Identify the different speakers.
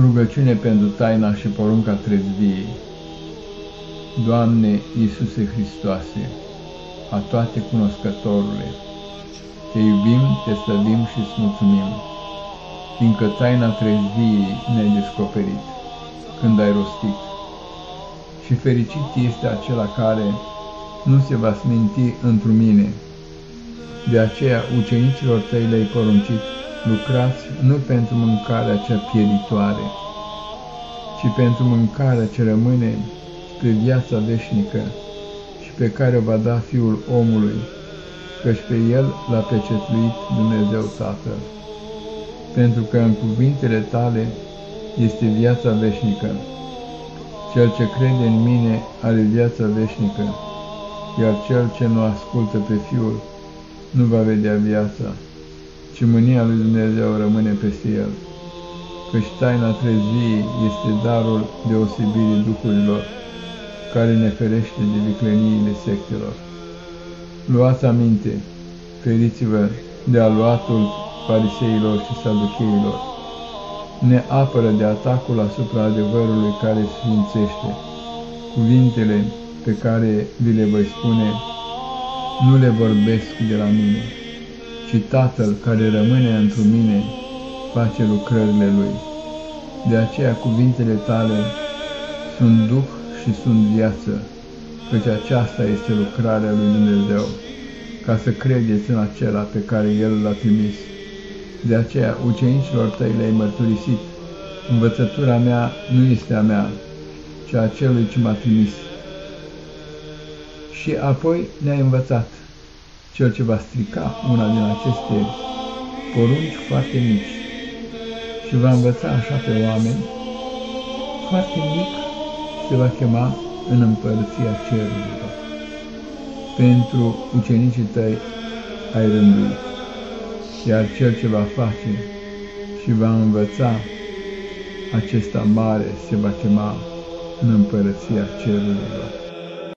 Speaker 1: Rugăciune pentru taina și porunca trezviei. Doamne Iisuse Hristoase, a toate cunoscătorule, Te iubim, Te slăbim și îți mulțumim, fiindcă taina trezviei ne-ai descoperit, când ai rostit. Și fericit este acela care nu se va sminti într mine. De aceea ucenicilor tăi le-ai poruncit lucrați nu pentru mâncarea cea pieritoare, ci pentru mâncarea ce rămâne spre viața veșnică și pe care o va da Fiul omului, căci pe El l-a pecetuit Dumnezeu Tatăl. Pentru că în cuvintele tale este viața veșnică. Cel ce crede în mine are viața veșnică, iar cel ce nu ascultă pe Fiul nu va vedea viața, și mânia lui Dumnezeu rămâne peste el, căci taina treziei este darul deosebirii duhurilor, care ne ferește de vicleniile sectelor. Luați aminte, feriți-vă de aluatul fariseilor și saducheilor, ne apără de atacul asupra adevărului care sfințește. Cuvintele pe care vi le voi spune, nu le vorbesc de la mine ci Tatăl care rămâne într mine face lucrările Lui. De aceea cuvintele tale sunt Duh și sunt viață, căci aceasta este lucrarea lui Dumnezeu, ca să credeți în acela pe care El l-a trimis. De aceea ucenicilor tăi le-ai mărturisit, învățătura mea nu este a mea, ci a celui ce m-a trimis. Și apoi ne-ai învățat cel ce va strica una din aceste porunci foarte mici și va învăța așa pe oameni, foarte mic se va chema în împărăția cerurilor. Pentru ucenicii tăi ai rânduit, iar cel ce va face și va învăța, acesta mare se va chema în împărăția cerurilor.